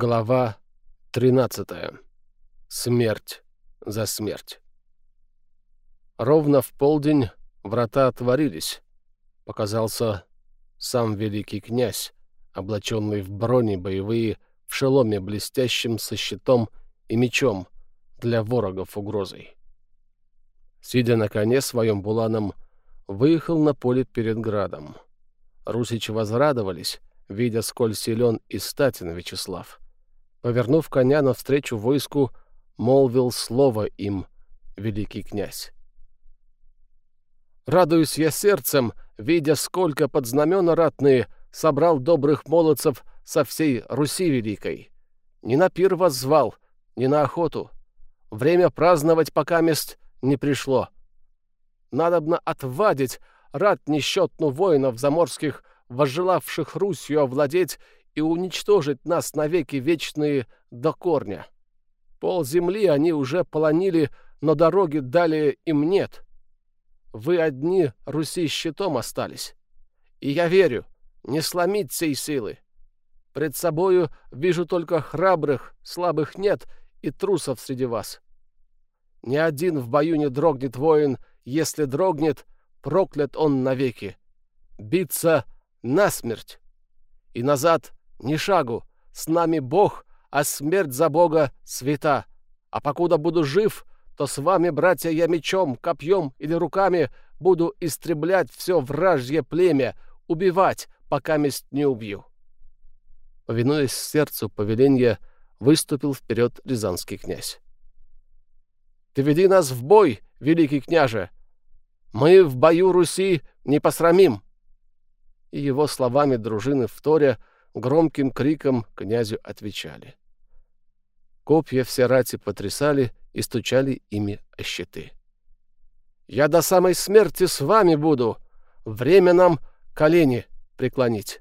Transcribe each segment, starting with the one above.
Глава 13. Смерть за смерть. Ровно в полдень врата отворились. Показался сам великий князь, облаченный в брони боевые, в шеломе блестящем со щитом и мечом для ворогов угрозой. Сидя на коне своем буланом, выехал на поле перед градом. Русичи возрадовались, видя, сколь силен и статен Вячеслав. Повернув коня навстречу войску, молвил слово им великий князь. «Радуюсь я сердцем, видя, сколько под знамена ратные собрал добрых молодцев со всей Руси Великой. Не на пир вас звал, не на охоту. Время праздновать пока мест не пришло. Надобно отвадить рад несчетну воинов заморских возжелавших Русью овладеть и уничтожить нас навеки вечные до корня. Пол земли они уже полонили, но дороги далее им нет. Вы одни Руси щитом остались. И я верю, не сломить сей силы. Пред собою вижу только храбрых, слабых нет и трусов среди вас. Ни один в бою не дрогнет воин, если дрогнет, проклят он навеки. Биться — насмерть. И назад ни шагу, с нами Бог, а смерть за Бога свята. А покуда буду жив, то с вами, братья, я мечом, копьем или руками буду истреблять все вражье племя, убивать, пока месть не убью. Повинуясь сердцу повеления, выступил вперед рязанский князь. «Ты веди нас в бой, великий княже! Мы в бою Руси не посрамим!» и его словами дружины вторя громким криком князю отвечали. Копья все рати потрясали и стучали ими о щиты. «Я до самой смерти с вами буду! Время нам колени преклонить!»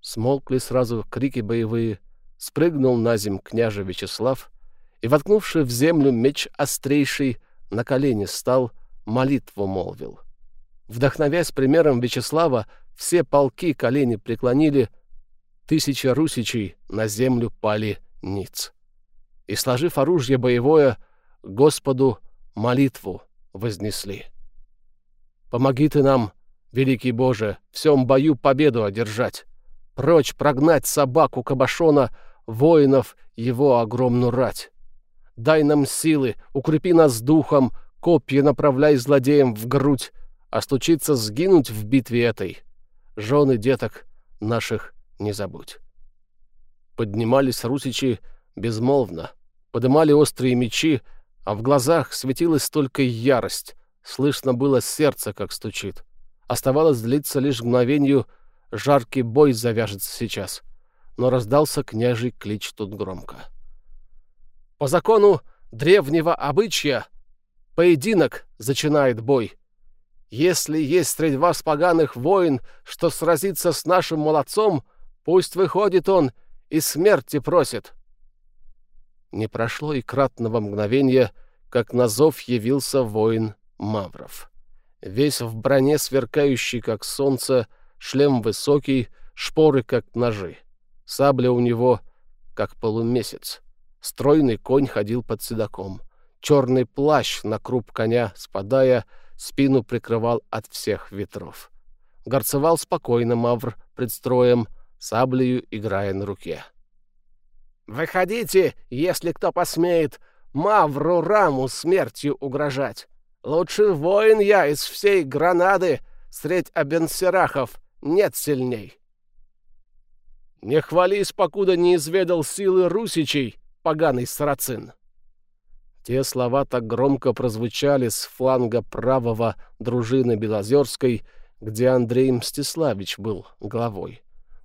Смолкли сразу крики боевые, спрыгнул на земь княже Вячеслав и, воткнувший в землю меч острейший, на колени стал, молитву молвил. Вдохновясь примером Вячеслава, все полки колени преклонили, тысяча русичей на землю пали ниц. И, сложив оружие боевое, Господу молитву вознесли. «Помоги ты нам, великий Боже, всем бою победу одержать, прочь прогнать собаку Кабашона, воинов его огромную рать. Дай нам силы, укрепи нас духом, копья направляй злодеям в грудь, а стучиться сгинуть в битве этой — жены деток наших не забудь. Поднимались русичи безмолвно, подымали острые мечи, а в глазах светилась только ярость, слышно было сердце, как стучит. Оставалось длиться лишь мгновенью, жаркий бой завяжется сейчас. Но раздался княжий клич тут громко. По закону древнего обычая поединок зачинает бой — если есть среди вас поганых воин, что сразится с нашим молодцом, пусть выходит он и смерти просит». Не прошло и кратного мгновения, как на зов явился воин Мавров. Весь в броне сверкающий, как солнце, шлем высокий, шпоры, как ножи. Сабля у него, как полумесяц. Стройный конь ходил под седаком. Черный плащ на круп коня, спадая, — спину прикрывал от всех ветров. Горцевал спокойно Мавр пред строем, саблею играя на руке. «Выходите, если кто посмеет, Мавру Раму смертью угрожать. Лучший воин я из всей Гранады, средь Абенсерахов нет сильней». «Не хвались, покуда не изведал силы русичей, поганый сарацин!» Те слова так громко прозвучали с фланга правого дружины Белозерской, где Андрей Мстиславич был главой.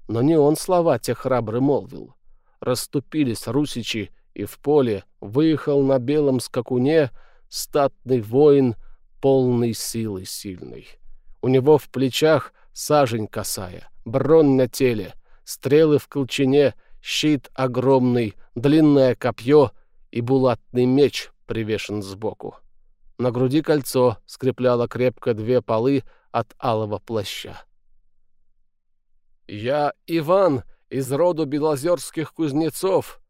Но не он слова те храбры молвил. Расступились русичи, и в поле выехал на белом скакуне статный воин, полный силы сильный. У него в плечах сажень косая, бронь на теле, стрелы в колчине, щит огромный, длинное копье — и булатный меч привешен сбоку. На груди кольцо скрепляло крепко две полы от алого плаща. «Я Иван из роду белозерских кузнецов.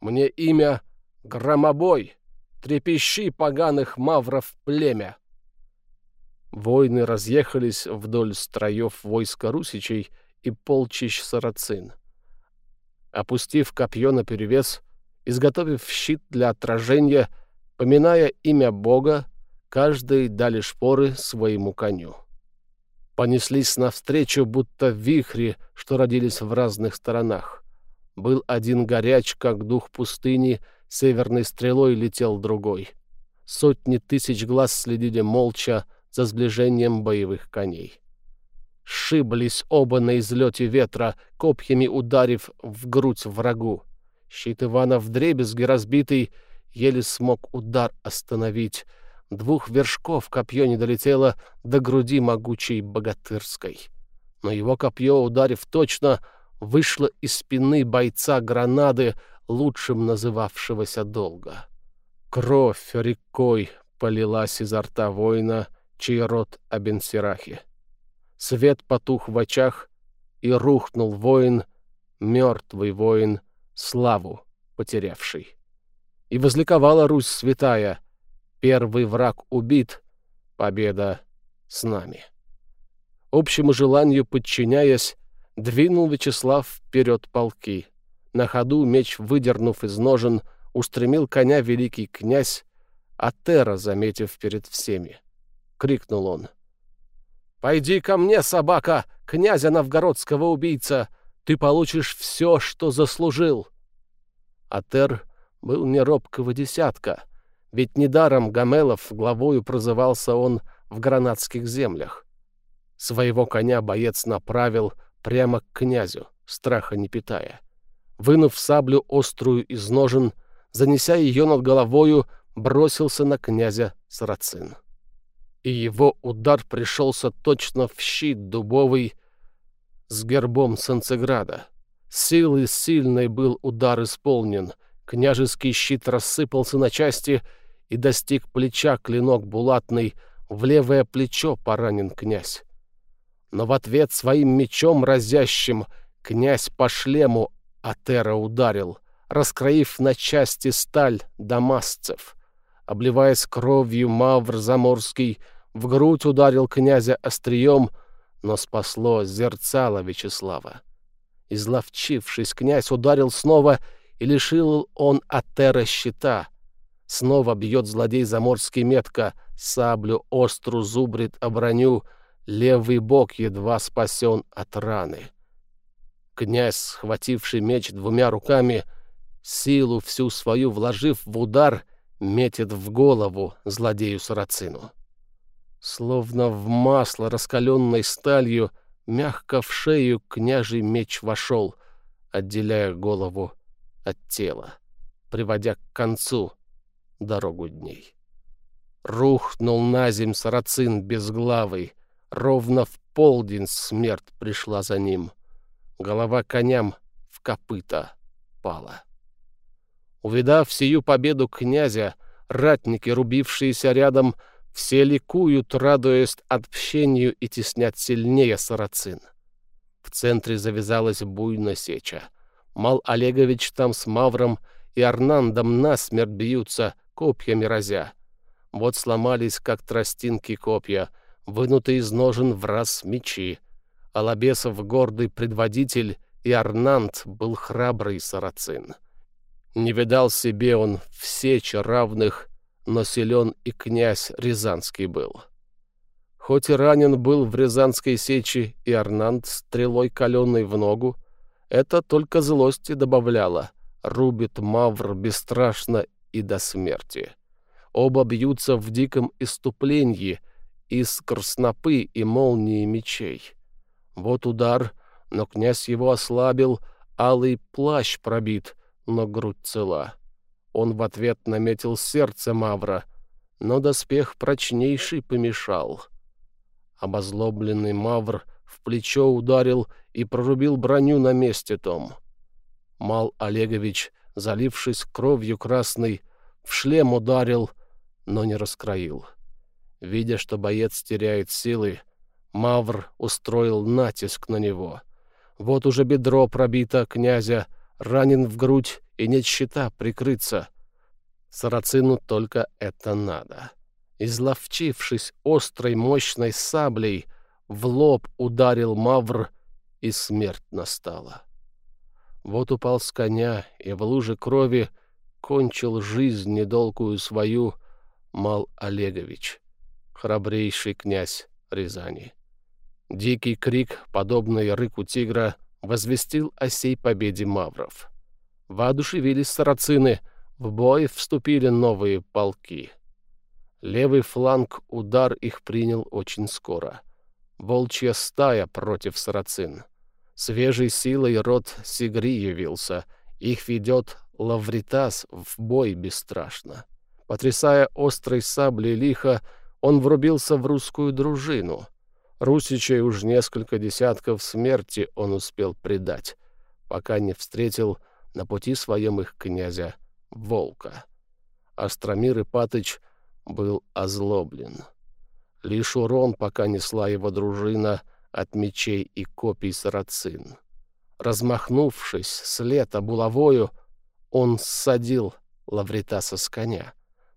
Мне имя Громобой, трепещи поганых мавров племя. Воины разъехались вдоль строев войска русичей и полчищ сарацин. Опустив копье наперевес, изготовив щит для отражения, поминая имя Бога, каждый дали шпоры своему коню. Понеслись навстречу, будто вихри, что родились в разных сторонах. Был один горяч, как дух пустыни, северной стрелой летел другой. Сотни тысяч глаз следили молча за сближением боевых коней. Шиблись оба на излете ветра, копьями ударив в грудь врагу. Щит Ивана вдребезги разбитый еле смог удар остановить. Двух вершков копье не долетело до груди могучей богатырской. Но его копье, ударив точно, вышло из спины бойца гранады, лучшим называвшегося долго. Кровь рекой полилась изо рта воина, чей рот Абенсирахи. Свет потух в очах, и рухнул воин, мертвый воин, славу потерявший. И возликовала Русь святая, первый враг убит, победа с нами. Общему желанию подчиняясь, двинул Вячеслав вперед полки. На ходу меч, выдернув из ножен, устремил коня великий князь, а Тера, заметив перед всеми. Крикнул он. «Пойди ко мне, собака, князя новгородского убийца! Ты получишь все, что заслужил!» Атер был не робкого десятка, ведь недаром Гамелов главою прозывался он в гранатских землях. Своего коня боец направил прямо к князю, страха не питая. Вынув саблю острую из ножен, занеся ее над головою, бросился на князя Сарацин и его удар пришелся точно в щит дубовый с гербом Санцеграда. Силой сильной был удар исполнен, княжеский щит рассыпался на части и достиг плеча клинок булатный, в левое плечо поранен князь. Но в ответ своим мечом разящим князь по шлему Атера ударил, раскроив на части сталь дамасцев. Обливаясь кровью мавр заморский — в грудь ударил князя острием, но спасло зерцало Вячеслава. Изловчившись, князь ударил снова, и лишил он Атера щита. Снова бьет злодей заморский метко, саблю остру зубрит о броню, левый бок едва спасен от раны. Князь, схвативший меч двумя руками, силу всю свою вложив в удар, метит в голову злодею Сарацину. Словно в масло, раскаленной сталью, мягко в шею княжий меч вошел, отделяя голову от тела, приводя к концу дорогу дней. Рухнул на земь сарацин безглавый, ровно в полдень смерть пришла за ним. Голова коням в копыта пала. Увидав сию победу князя, ратники, рубившиеся рядом, все ликуют, радуясь отпщению и теснят сильнее сарацин. В центре завязалась буйная сеча. Мал Олегович там с Мавром и Арнандом насмерть бьются, копьями разя. Вот сломались, как тростинки копья, вынутые из ножен в раз мечи. Алабесов гордый предводитель, и Арнанд был храбрый сарацин. Не видал себе он в сече равных но силен и князь Рязанский был. Хоть и ранен был в Рязанской сечи и Арнанд стрелой каленой в ногу, это только злости добавляло. Рубит Мавр бесстрашно и до смерти. Оба бьются в диком иступлении, искр снопы и молнии мечей. Вот удар, но князь его ослабил, алый плащ пробит, но грудь цела. Он в ответ наметил сердце Мавра, но доспех прочнейший помешал. Обозлобленный Мавр в плечо ударил и прорубил броню на месте том. Мал Олегович, залившись кровью красной, в шлем ударил, но не раскроил. Видя, что боец теряет силы, Мавр устроил натиск на него. Вот уже бедро пробито князя, ранен в грудь, и нет щита прикрыться. Сарацину только это надо. Изловчившись острой мощной саблей, в лоб ударил Мавр, и смерть настала. Вот упал с коня, и в луже крови кончил жизнь недолгую свою Мал Олегович, храбрейший князь Рязани. Дикий крик, подобный рыку тигра, возвестил о сей победе мавров. Воодушевились сарацины, в бой вступили новые полки. Левый фланг удар их принял очень скоро. Волчья стая против сарацин — Свежей силой род Сигри явился. Их ведет Лавритас в бой бесстрашно. Потрясая острой саблей лихо, он врубился в русскую дружину. Русичей уж несколько десятков смерти он успел предать, пока не встретил на пути своем их князя Волка. Астромир Ипатыч был озлоблен. Лишь урон, пока несла его дружина — от мечей и копий сарацин. Размахнувшись след булавою, он ссадил Лавритаса с коня.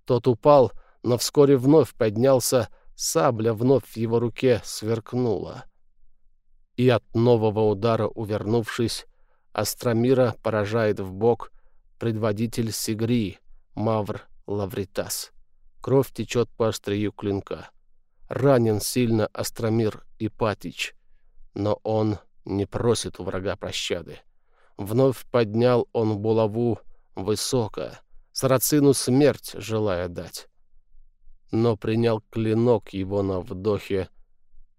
Тот упал, но вскоре вновь поднялся, сабля вновь в его руке сверкнула. И от нового удара, увернувшись, Астромира поражает в бок предводитель Сигри, Мавр Лавритас. Кровь течет по острию клинка. Ранен сильно Астромир Ипатич, но он не просит у врага пощады. Вновь поднял он булаву высоко, сарацину смерть желая дать. Но принял клинок его на вдохе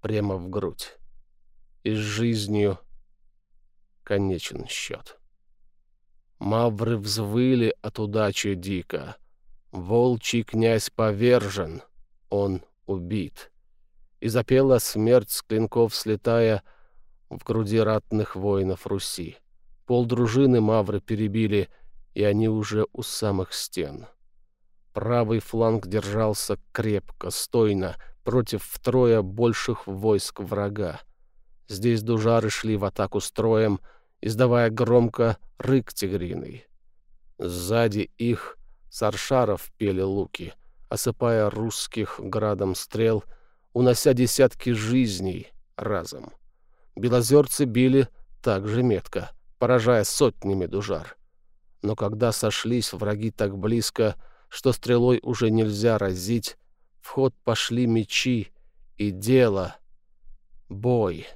прямо в грудь. И с жизнью конечен счет. Мавры взвыли от удачи дико. Волчий князь повержен, он убит. И запела смерть с клинков, слетая в груди ратных воинов Руси. Полдружины мавры перебили, и они уже у самых стен. Правый фланг держался крепко, стойно, против втрое больших войск врага. Здесь дужары шли в атаку строем, издавая громко рык тигриный. Сзади их саршаров пели луки — осыпая русских градом стрел, унося десятки жизней разом. Белозерцы били так же метко, поражая сотнями дужар. Но когда сошлись враги так близко, что стрелой уже нельзя разить, в ход пошли мечи, и дело — бой.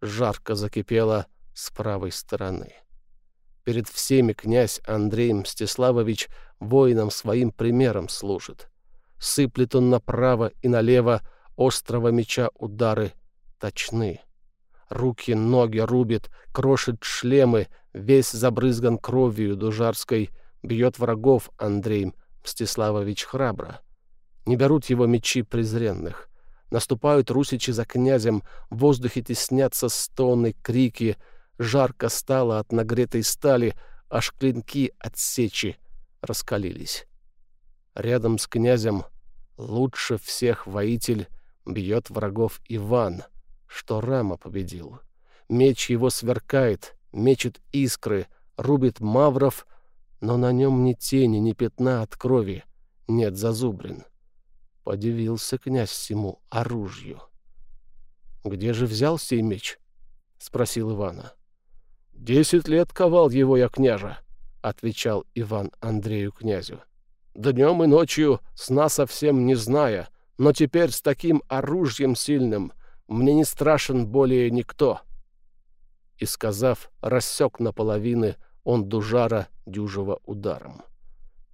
Жарко закипело с правой стороны. Перед всеми князь Андрей Мстиславович воинам своим примером служит. Сыплет он направо и налево, острого меча удары точны. Руки, ноги рубит, крошит шлемы, весь забрызган кровью дужарской, бьет врагов Андрей Мстиславович храбро. Не берут его мечи презренных. Наступают русичи за князем, в воздухе теснятся стоны, крики. Жарко стало от нагретой стали, аж клинки от сечи раскалились. Рядом с князем лучше всех воитель бьет врагов Иван, что Рама победил. Меч его сверкает, мечет искры, рубит мавров, но на нем ни тени, ни пятна от крови, нет зазубрин. Подивился князь всему оружию. «Где же взял сей меч?» — спросил Ивана. «Десять лет ковал его я, княжа», — отвечал Иван Андрею князю днем и ночью, сна совсем не зная, но теперь с таким оружием сильным мне не страшен более никто». И, сказав, рассек наполовины он дужара дюжего ударом.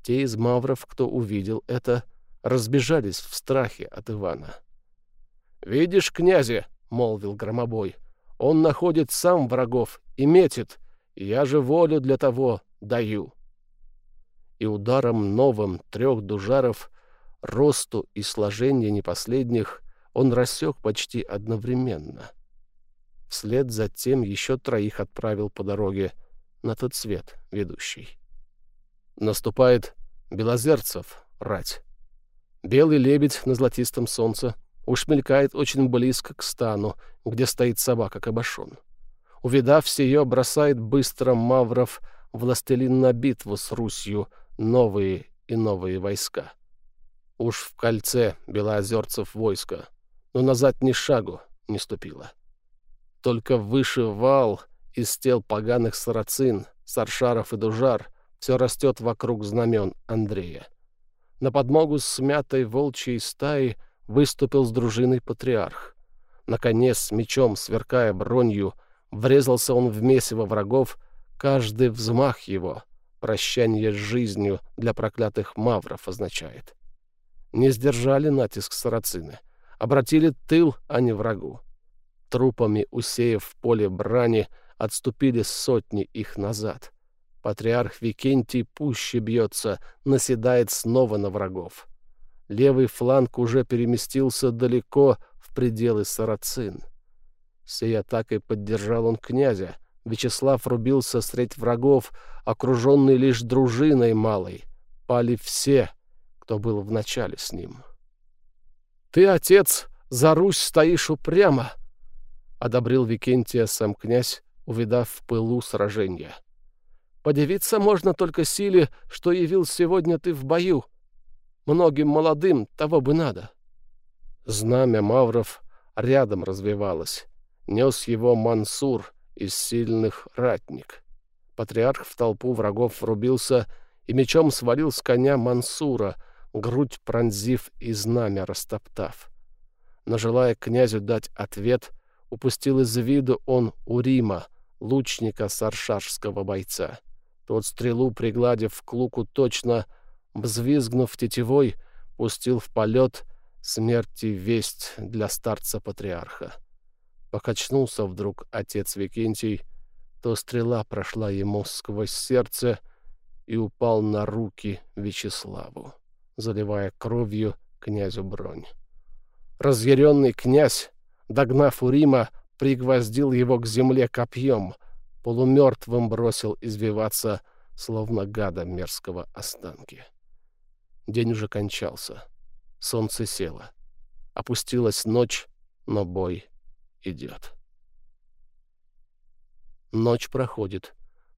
Те из мавров, кто увидел это, разбежались в страхе от Ивана. «Видишь, князе!» — молвил громобой. «Он находит сам врагов и метит. Я же волю для того даю» и ударом новым трех дужаров, росту и сложения непоследних, он рассек почти одновременно. Вслед за тем еще троих отправил по дороге на тот свет ведущий. Наступает Белозерцев, рать. Белый лебедь на золотистом солнце уж мелькает очень близко к стану, где стоит собака Кабашон. увидав сие, бросает быстро Мавров властелин на битву с Русью новые и новые войска. Уж в кольце белоозерцев войска, но назад ни шагу не ступило. Только выше вал из тел поганых сарацин, саршаров и дужар все растет вокруг знамен Андрея. На подмогу смятой волчьей стаи выступил с дружиной патриарх. Наконец, с мечом, сверкая бронью, врезался он в месиво врагов, каждый взмах его — прощание с жизнью для проклятых мавров означает. Не сдержали натиск сарацины, обратили тыл, а не врагу. Трупами усеяв в поле брани, отступили сотни их назад. Патриарх Викентий пуще бьется, наседает снова на врагов. Левый фланг уже переместился далеко в пределы сарацин. Сей атакой поддержал он князя. Вячеслав рубился средь врагов, окруженный лишь дружиной малой. Пали все, кто был в начале с ним. «Ты, отец, за Русь стоишь упрямо!» — одобрил Викентия сам князь, увидав в пылу сражения. «Подивиться можно только силе, что явил сегодня ты в бою. Многим молодым того бы надо». Знамя Мавров рядом развивалось. Нес его Мансур из сильных ратник. Патриарх в толпу врагов врубился и мечом свалил с коня Мансура, грудь пронзив и знамя растоптав. Но желая князю дать ответ, упустил из виду он Урима, лучника саршашского бойца. Тот стрелу, пригладив к луку точно, взвизгнув тетивой, пустил в полет смерти весть для старца-патриарха. Покачнулся вдруг отец Викентий, то стрела прошла ему сквозь сердце и упал на руки Вячеславу, заливая кровью князю бронь. Разъяренный князь, догнав Урима, пригвоздил его к земле копьем, полумертвым бросил извиваться, словно гада мерзкого останки. День уже кончался. Солнце село. Опустилась ночь, но бой идет. Ночь проходит.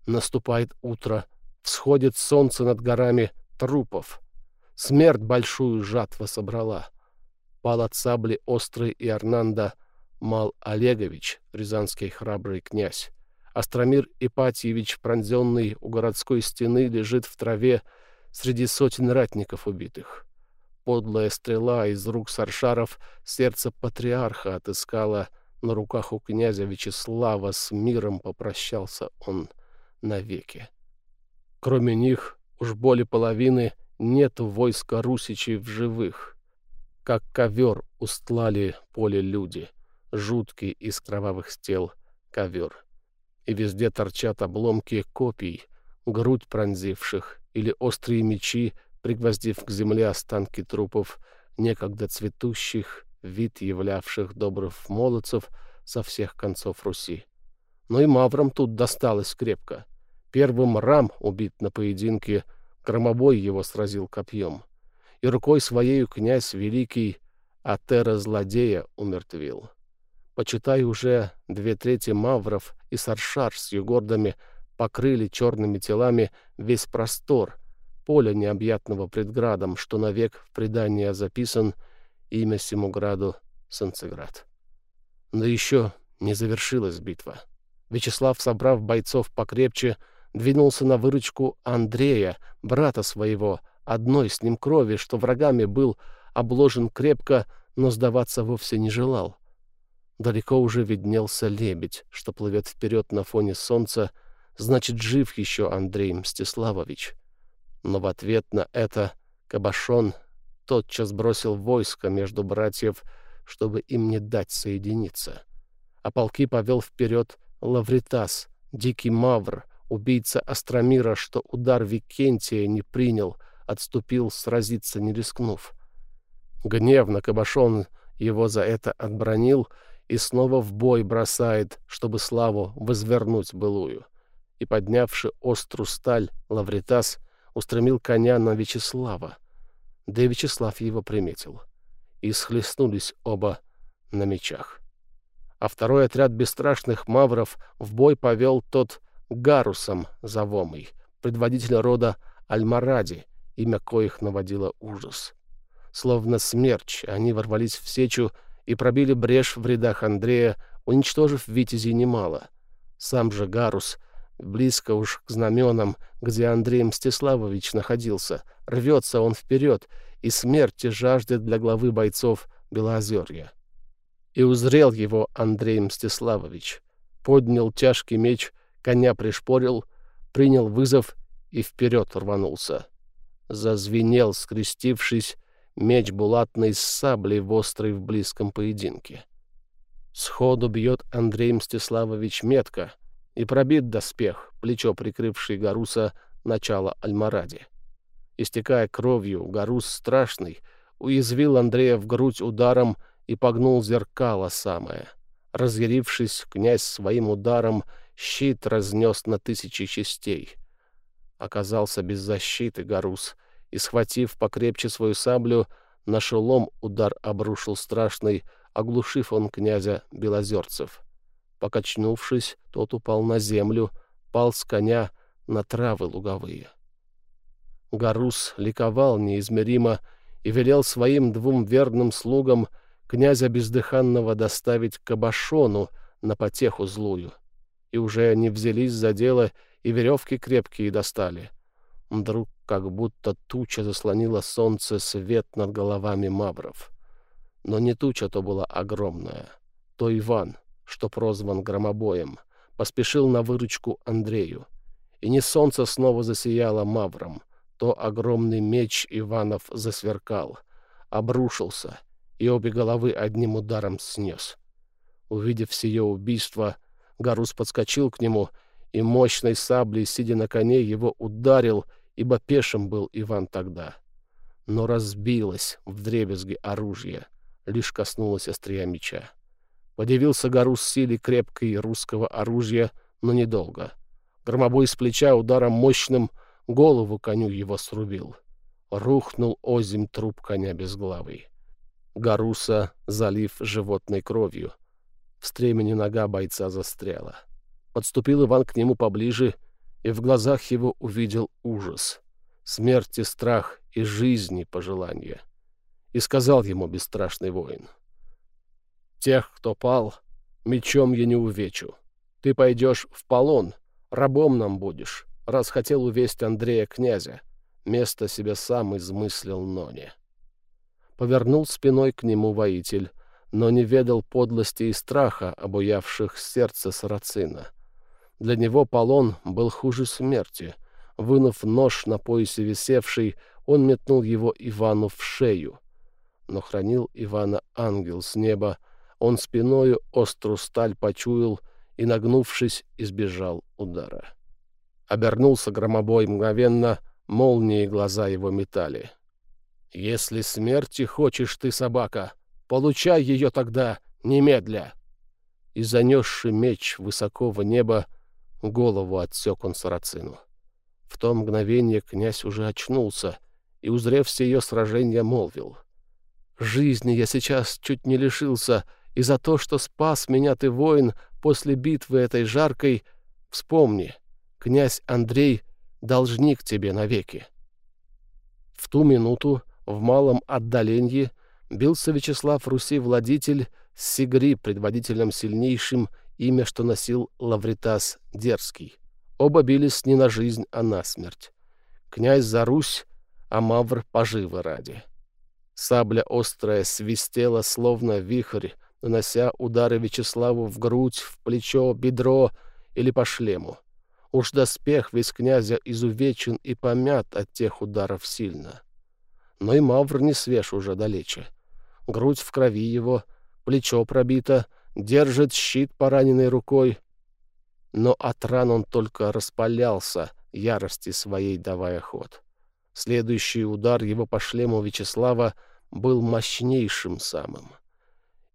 Наступает утро. Всходит солнце над горами трупов. Смерть большую жатва собрала. Пал от сабли острый и Арнанда Мал Олегович, рязанский храбрый князь. Астромир Ипатьевич, пронзенный у городской стены, лежит в траве среди сотен ратников убитых. Подлая стрела из рук саршаров сердце патриарха отыскала — на руках у князя Вячеслава с миром попрощался он навеки. Кроме них, уж более половины, нет войска русичей в живых. Как ковер устлали поле люди, жуткий из кровавых стел ковер. И везде торчат обломки копий, грудь пронзивших, или острые мечи, пригвоздив к земле останки трупов, некогда цветущих, вид являвших добрых молодцев со всех концов Руси. Но и маврам тут досталось крепко. Первым Рам убит на поединке, громобой его сразил копьем. И рукой своею князь великий Атера злодея умертвил. Почитай уже две трети мавров и саршар с югордами покрыли черными телами весь простор, поля необъятного предградом, что навек в предание записан — имя Симуграду Санцеград. Но еще не завершилась битва. Вячеслав, собрав бойцов покрепче, двинулся на выручку Андрея, брата своего, одной с ним крови, что врагами был обложен крепко, но сдаваться вовсе не желал. Далеко уже виднелся лебедь, что плывет вперед на фоне солнца, значит, жив еще Андрей Мстиславович. Но в ответ на это Кабашон тотчас бросил войско между братьев, чтобы им не дать соединиться. А полки повел вперед Лавритас, дикий мавр, убийца Астромира, что удар Викентия не принял, отступил, сразиться не рискнув. Гневно Кабашон его за это отбронил и снова в бой бросает, чтобы славу возвернуть былую. И, поднявши острую сталь, Лавритас устремил коня на Вячеслава да и Вячеслав его приметил. И схлестнулись оба на мечах. а второй отряд бесстрашных мавров в бой повел тот Гарусом Завомый, предводитель рода Альмаради, имя коих наводило ужас. Словно смерч, они ворвались в сечу и пробили брешь в рядах Андрея, уничтожив витязей немало. Сам же Гарус, близко уж к знаменам, где Андрей Мстиславович находился, рвется он вперед, и смерти жаждет для главы бойцов Белоозерья. И узрел его Андрей Мстиславович, поднял тяжкий меч, коня пришпорил, принял вызов и вперед рванулся. Зазвенел, скрестившись, меч булатный с саблей в острой в близком поединке. Сходу бьет Андрей Мстиславович метко, и пробит доспех, плечо прикрывший Гаруса начало Альмаради. Истекая кровью, Гарус страшный, уязвил Андрея в грудь ударом и погнул зеркало самое. Разъярившись, князь своим ударом щит разнес на тысячи частей. Оказался без защиты Гарус, и, схватив покрепче свою саблю, на шелом удар обрушил страшный, оглушив он князя Белозерцев. Покачнувшись, тот упал на землю, пал с коня на травы луговые. Гарус ликовал неизмеримо и велел своим двум верным слугам князя бездыханного доставить к Абашону на потеху злую. И уже они взялись за дело и веревки крепкие достали. Вдруг как будто туча заслонила солнце свет над головами мавров. Но не туча то была огромная. То Иван, что прозван громобоем, поспешил на выручку Андрею. И не солнце снова засияло мавром, то огромный меч Иванов засверкал, обрушился и обе головы одним ударом снес. Увидев сие убийство, Гарус подскочил к нему и мощной саблей, сидя на коне, его ударил, ибо пешим был Иван тогда. Но разбилось в дребезги оружие, лишь коснулось острия меча. Подивился Гарус силе крепкой русского оружия, но недолго. Громобой с плеча ударом мощным голову коню его срубил. Рухнул озим труп коня безглавый. Гаруса, залив животной кровью. В стремени нога бойца застряла. Подступил Иван к нему поближе, и в глазах его увидел ужас. Смерти страх и жизни пожелания. И сказал ему бесстрашный воин. «Тех, кто пал, мечом я не увечу. Ты пойдешь в полон, рабом нам будешь раз хотел увесть Андрея князя. Место себе сам измыслил Ноне. Повернул спиной к нему воитель, но не ведал подлости и страха, обуявших сердце сарацина. Для него полон был хуже смерти. Вынув нож на поясе висевший, он метнул его Ивану в шею. Но хранил Ивана ангел с неба, он спиною острую сталь почуял и, нагнувшись, избежал удара. Обернулся громобой мгновенно, молнии глаза его метали. «Если смерти хочешь ты, собака, получай ее тогда немедля!» И занесший меч высоко в небо, голову отсек он сарацину. В то мгновение князь уже очнулся и, узрев сие сражение, молвил. «Жизни я сейчас чуть не лишился, и за то, что спас меня ты, воин, после битвы этой жаркой, вспомни, князь Андрей должник тебе навеки. В ту минуту в малом отдалении бился Вячеслав Руси-владитель с Сигри, предводителем сильнейшим, имя, что носил Лавритас Дерзкий. Оба бились не на жизнь, а на смерть. Князь за Русь, а Мавр поживы ради. Сабля острая свистела, словно вихрь, нанося удары Вячеславу в грудь, в плечо, бедро или по шлему. Уж доспех весь князя изувечен и помят от тех ударов сильно. Но и Мавр не свеж уже далече. Грудь в крови его, плечо пробито, держит щит пораненной рукой. Но от ран он только распалялся, ярости своей давая ход. Следующий удар его по шлему Вячеслава был мощнейшим самым.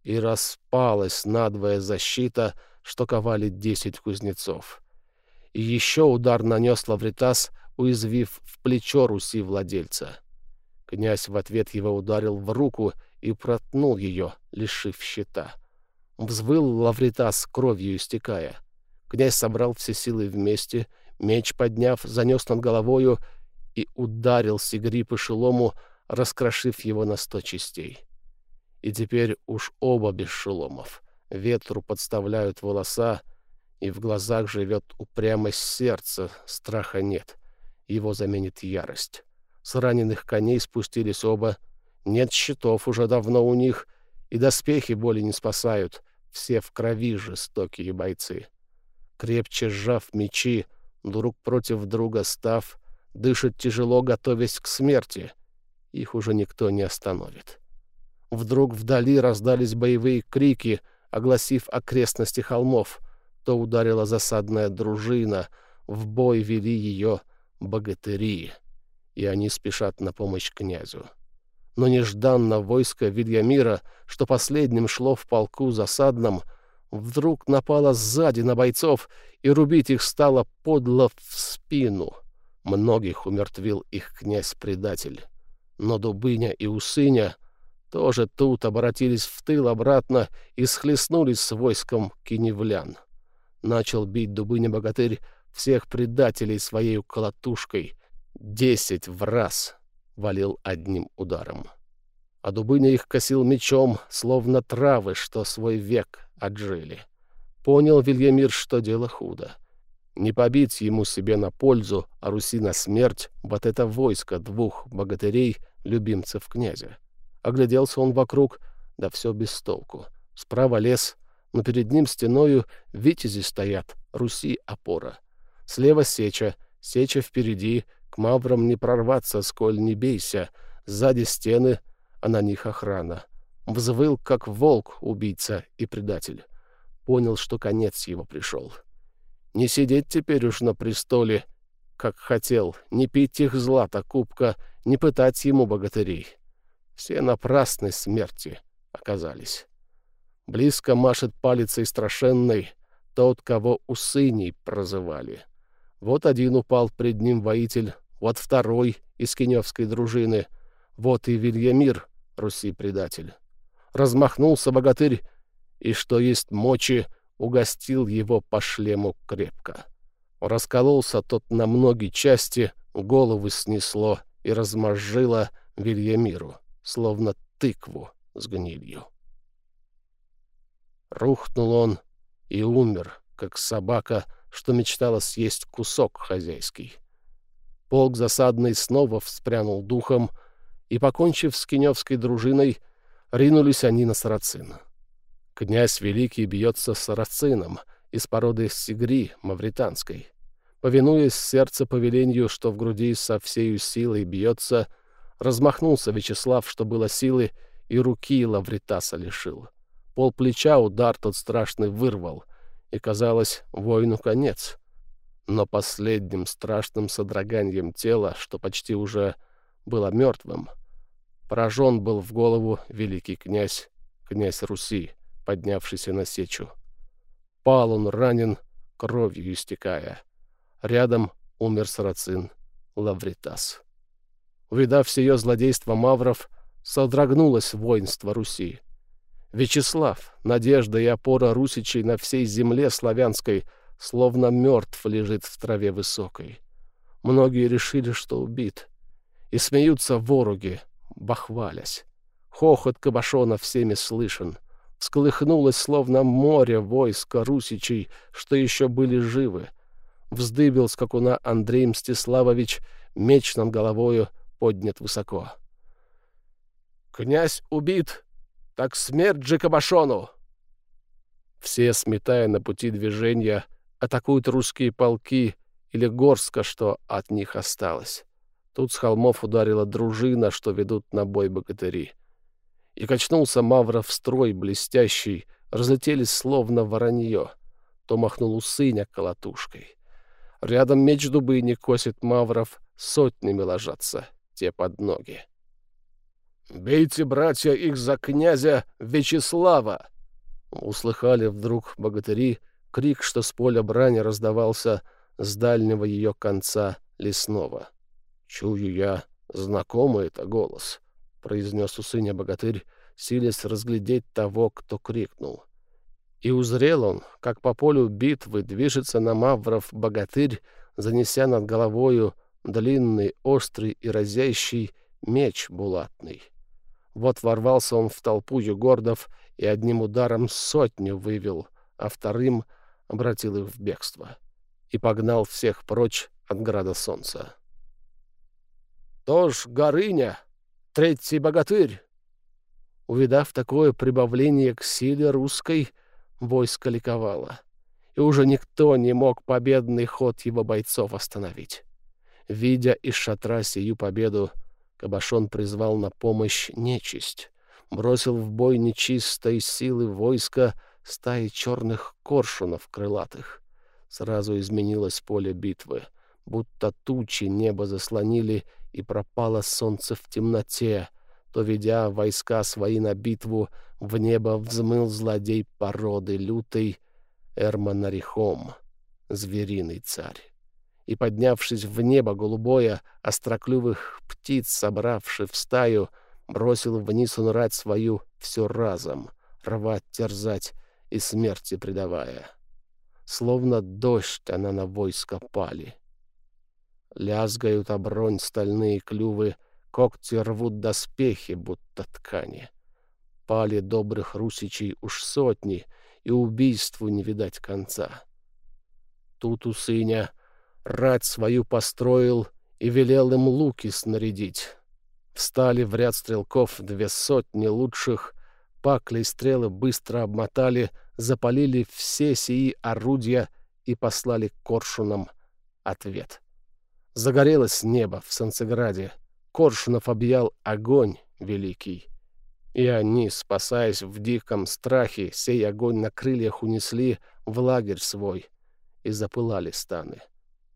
И распалась надвое защита, что ковали десять кузнецов и еще удар нанес Лавритас, уязвив в плечо Руси владельца. Князь в ответ его ударил в руку и протнул ее, лишив щита. Взвыл Лавритас, кровью истекая. Князь собрал все силы вместе, меч подняв, занес над головою и ударил Сигри по шелому, раскрошив его на сто частей. И теперь уж оба без шеломов. Ветру подставляют волоса, и в глазах живет упрямость сердца, страха нет. Его заменит ярость. С раненых коней спустились оба. Нет щитов уже давно у них, и доспехи боли не спасают. Все в крови жестокие бойцы. Крепче сжав мечи, друг против друга став, дышат тяжело, готовясь к смерти. Их уже никто не остановит. Вдруг вдали раздались боевые крики, огласив окрестности холмов. То ударила засадная дружина, в бой вели ее богатыри, и они спешат на помощь князю. Но нежданно войско Вильямира, что последним шло в полку засадном, вдруг напало сзади на бойцов, и рубить их стало подло в спину. Многих умертвил их князь-предатель. Но Дубыня и Усыня тоже тут обратились в тыл обратно и схлестнулись с войском киневлян. Начал бить Дубыня-богатырь всех предателей своей колотушкой. Десять в раз валил одним ударом. А Дубыня их косил мечом, словно травы, что свой век отжили. Понял Вильямир, что дело худо. Не побить ему себе на пользу, а Руси на смерть, вот это войско двух богатырей, любимцев князя. Огляделся он вокруг, да все без толку. Справа лес, но перед ним стеною витязи стоят, Руси опора. Слева сеча, сеча впереди, к маврам не прорваться, сколь не бейся. Сзади стены, а на них охрана. Взвыл, как волк, убийца и предатель. Понял, что конец его пришел. Не сидеть теперь уж на престоле, как хотел, не пить их злата кубка, не пытать ему богатырей. Все напрасной смерти оказались. Близко машет палицей страшенной тот, кого Усыней прозывали. Вот один упал пред ним воитель, вот второй из кеневской дружины, вот и Вильямир, Руси-предатель. Размахнулся богатырь, и, что есть мочи, угостил его по шлему крепко. Раскололся тот на многие части, головы снесло и размозжило Вильямиру, словно тыкву с гнилью. Рухнул он и умер, как собака, что мечтала съесть кусок хозяйский. Полк засадный снова вспрянул духом, и, покончив с кеневской дружиной, ринулись они на сарацин. Князь Великий бьется с сарацином из породы сигри мавританской. Повинуясь сердце повелению, что в груди со всею силой бьется, размахнулся Вячеслав, что было силы, и руки Лавритаса лишил. Пол плеча удар тот страшный вырвал — и, казалось, воину конец. Но последним страшным содроганием тела, что почти уже было мертвым, поражен был в голову великий князь, князь Руси, поднявшийся на сечу. Пал он ранен, кровью истекая. Рядом умер сарацин Лавритас. Увидав сие злодейство мавров, содрогнулось воинство Руси. Вячеслав, надежда и опора русичей на всей земле славянской, словно мертв лежит в траве высокой. Многие решили, что убит. И смеются вороги, бахвалясь. Хохот кабашона всеми слышен. Всколыхнулось, словно море, войско русичей, что еще были живы. Вздыбил скакуна Андрей Мстиславович, меч над головою поднят высоко. «Князь убит!» Так смерть же Кабашону!» Все, сметая на пути движения, атакуют русские полки или горска, что от них осталось. Тут с холмов ударила дружина, что ведут на бой богатыри. И качнулся Мавров строй блестящий, разлетелись словно воронье. То махнул усыня колотушкой. Рядом меч дубы не косит Мавров, сотнями ложатся те под ноги. «Бейте, братья, их за князя Вячеслава!» Услыхали вдруг богатыри крик, что с поля брани раздавался с дальнего ее конца лесного. «Чую я, знакомый это голос», — произнес у сыня богатырь, силясь разглядеть того, кто крикнул. И узрел он, как по полю битвы движется на мавров богатырь, занеся над головою длинный, острый и разящий меч булатный. Вот ворвался он в толпу югордов и одним ударом сотню вывел, а вторым обратил их в бегство и погнал всех прочь от града солнца. «Тож Горыня, третий богатырь!» Увидав такое прибавление к силе русской, войско ликовало, и уже никто не мог победный ход его бойцов остановить. Видя из шатра сию победу, Кабашон призвал на помощь нечисть, бросил в бой нечистой силы войска стаи черных коршунов крылатых. Сразу изменилось поле битвы, будто тучи небо заслонили, и пропало солнце в темноте, то, ведя войска свои на битву, в небо взмыл злодей породы лютой Эрмонарихом, звериный царь. И, поднявшись в небо голубое, остроклювых птиц, собравши в стаю, бросил вниз он свою все разом, рвать, терзать и смерти предавая. Словно дождь она на войско пали. Лязгают обронь стальные клювы, когти рвут доспехи, будто ткани. Пали добрых русичей уж сотни, и убийству не видать конца. Тут у сыня рать свою построил и велел им луки снарядить. Встали в ряд стрелков две сотни лучших, пакли и стрелы быстро обмотали, запалили все сии орудия и послали коршунам ответ. Загорелось небо в Санцеграде, Коршунов объял огонь великий. И они, спасаясь в диком страхе, сей огонь на крыльях унесли в лагерь свой и запылали станы.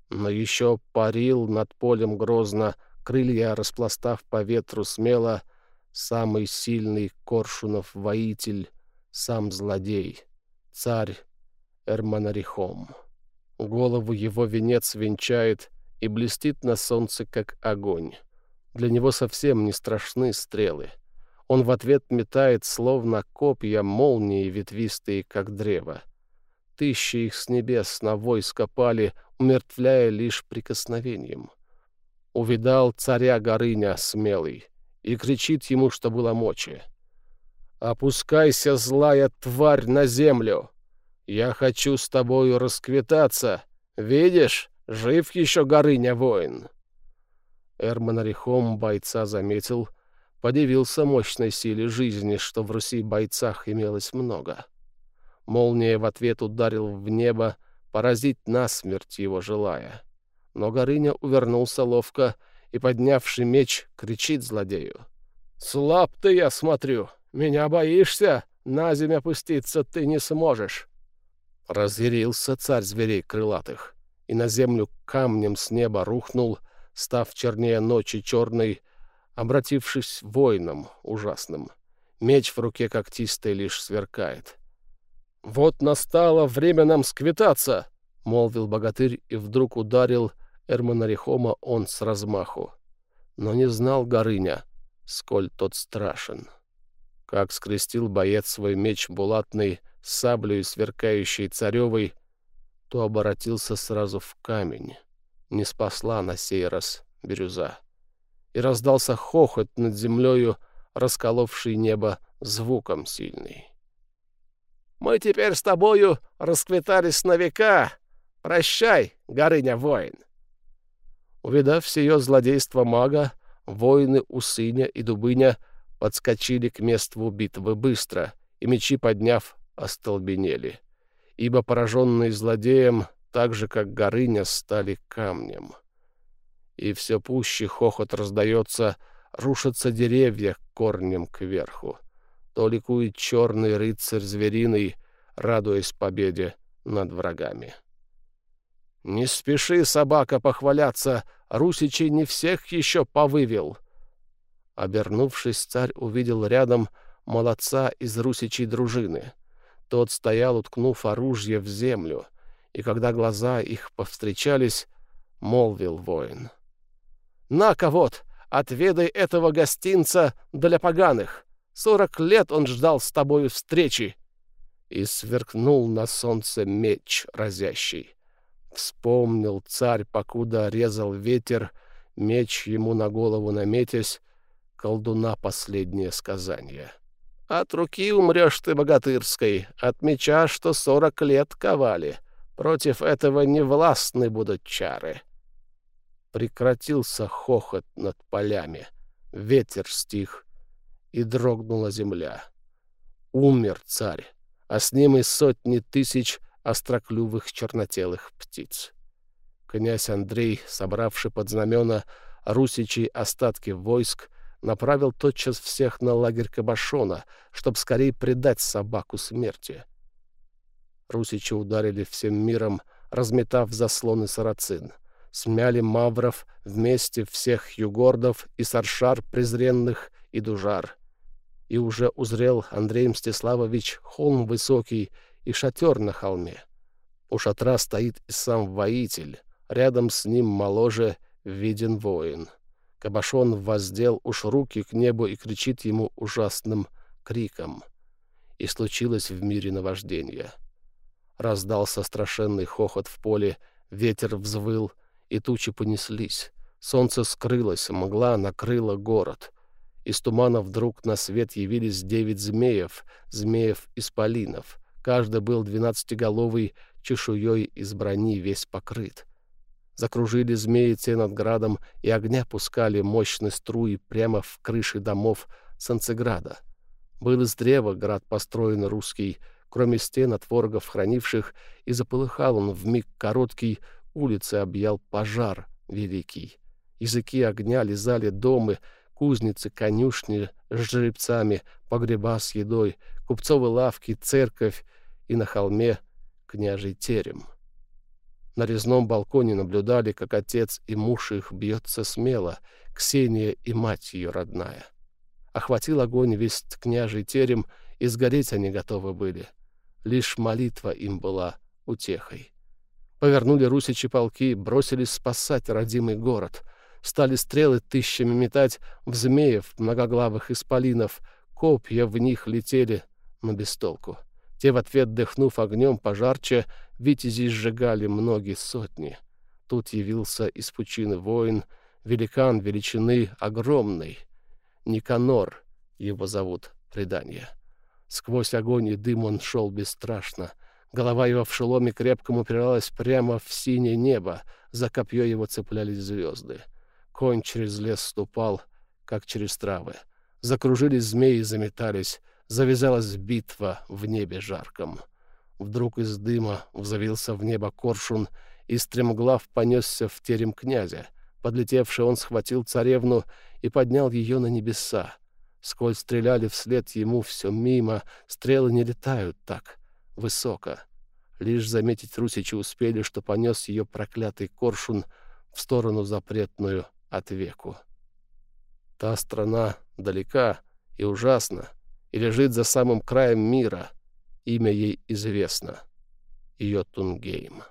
Но еще парил над полем грозно, крылья распластав по ветру смело, самый сильный Коршунов воитель, сам злодей, царь Эрмонарихом. Голову его венец венчает и блестит на солнце, как огонь. Для него совсем не страшны стрелы. Он в ответ метает, словно копья, молнии ветвистые, как древо. Тысячи их с небес на войско пали, умертвляя лишь прикосновением. Увидал царя Горыня смелый и кричит ему, что было мочи. «Опускайся, злая тварь, на землю! Я хочу с тобою расквитаться. Видишь, жив еще Горыня воин!» Эрмонарихом бойца заметил, подивился мощной силе жизни, что в Руси бойцах имелось много. Молния в ответ ударил в небо, поразить насмерть его желая. Но Горыня увернулся ловко и, поднявший меч, кричит злодею. «Слаб ты, я смотрю! Меня боишься? На землю опуститься ты не сможешь!» Разъярился царь зверей крылатых, и на землю камнем с неба рухнул, став чернее ночи черной, обратившись воином ужасным. Меч в руке когтистой лишь сверкает. «Вот настало время нам сквитаться!» — молвил богатырь и вдруг ударил Эрмонарихома он с размаху. Но не знал Горыня, сколь тот страшен. Как скрестил боец свой меч булатный с саблей сверкающей царевой, то оборотился сразу в камень не спасла на сей раз бирюза. И раздался хохот над землею, расколовший небо звуком сильный. «Мы теперь с тобою расквитались на века. Прощай, Горыня-воин!» Увидав сие злодейство мага, воины Усыня и Дубыня подскочили к месту битвы быстро, и мечи, подняв, остолбенели. Ибо пораженный злодеем так же, как Горыня стали камнем. И все пуще хохот раздается, рушатся деревья корнем кверху. То ликует черный рыцарь звериный, радуясь победе над врагами. «Не спеши, собака, похваляться, Русичей не всех еще повывел!» Обернувшись, царь увидел рядом молодца из русичей дружины. Тот стоял, уткнув оружие в землю — и когда глаза их повстречались, молвил воин. «На-ка вот, отведай этого гостинца для поганых. Сорок лет он ждал с тобою встречи. и сверкнул на солнце меч разящий. Вспомнил царь, покуда резал ветер, меч ему на голову наметясь, колдуна последнее сказание. От руки умрешь ты, богатырской, от меча, что сорок лет ковали. Против этого невластны будут чары. Прекратился хохот над полями, ветер стих, и дрогнула земля. Умер царь, а с ним и сотни тысяч остроклювых чернотелых птиц. Князь Андрей, собравший под знамена русичей остатки войск, направил тотчас всех на лагерь Кабашона, чтоб скорее предать собаку смерти. Русичи ударили всем миром, разметав заслоны сарацин. Смяли мавров вместе всех югордов и саршар презренных и дужар. И уже узрел Андрей Мстиславович холм высокий и шатер на холме. У шатра стоит и сам воитель, рядом с ним моложе виден воин. Кабашон воздел уж руки к небу и кричит ему ужасным криком. И случилось в мире наваждение. Раздался страшенный хохот в поле, ветер взвыл, и тучи понеслись. Солнце скрылось, мгла накрыла город. Из тумана вдруг на свет явились девять змеев, змеев-исполинов. Каждый был двенадцатиголовый, чешуей из брони весь покрыт. Закружили змеи те над градом и огня пускали мощные струи прямо в крыши домов Санцеграда. Был из древа град построен русский, кроме стен от ворогов хранивших, и заполыхал он в миг короткий, улицы объял пожар великий. Языки огня лизали домы, кузницы, конюшни с жеребцами, погреба с едой, купцовы лавки, церковь и на холме княжий терем. На резном балконе наблюдали, как отец и муж их бьется смело, Ксения и мать ее родная. Охватил огонь весь княжий терем, и сгореть они готовы были. Лишь молитва им была утехой. Повернули русичи полки, бросились спасать родимый город. Стали стрелы тысячами метать в змеев, многоглавых исполинов. Копья в них летели, но без толку. Те в ответ, дыхнув огнем пожарче, витязи сжигали многие сотни. Тут явился из пучины воин, великан величины огромный. Никанор его зовут предание. Сквозь огонь и дым он шел бесстрашно. Голова его в шеломе крепком упиралась прямо в синее небо, за копье его цеплялись звезды. Конь через лес ступал, как через травы. Закружились змеи и заметались, завязалась битва в небе жарком. Вдруг из дыма взвился в небо коршун, и стремглав понесся в терем князя. Подлетевший он схватил царевну и поднял ее на небеса. Сколь стреляли вслед ему все мимо, стрелы не летают так высоко. Лишь заметить русичи успели, что понес ее проклятый коршун в сторону запретную от веку. Та страна далека и ужасна, и лежит за самым краем мира. Имя ей известно. Йотунгейм.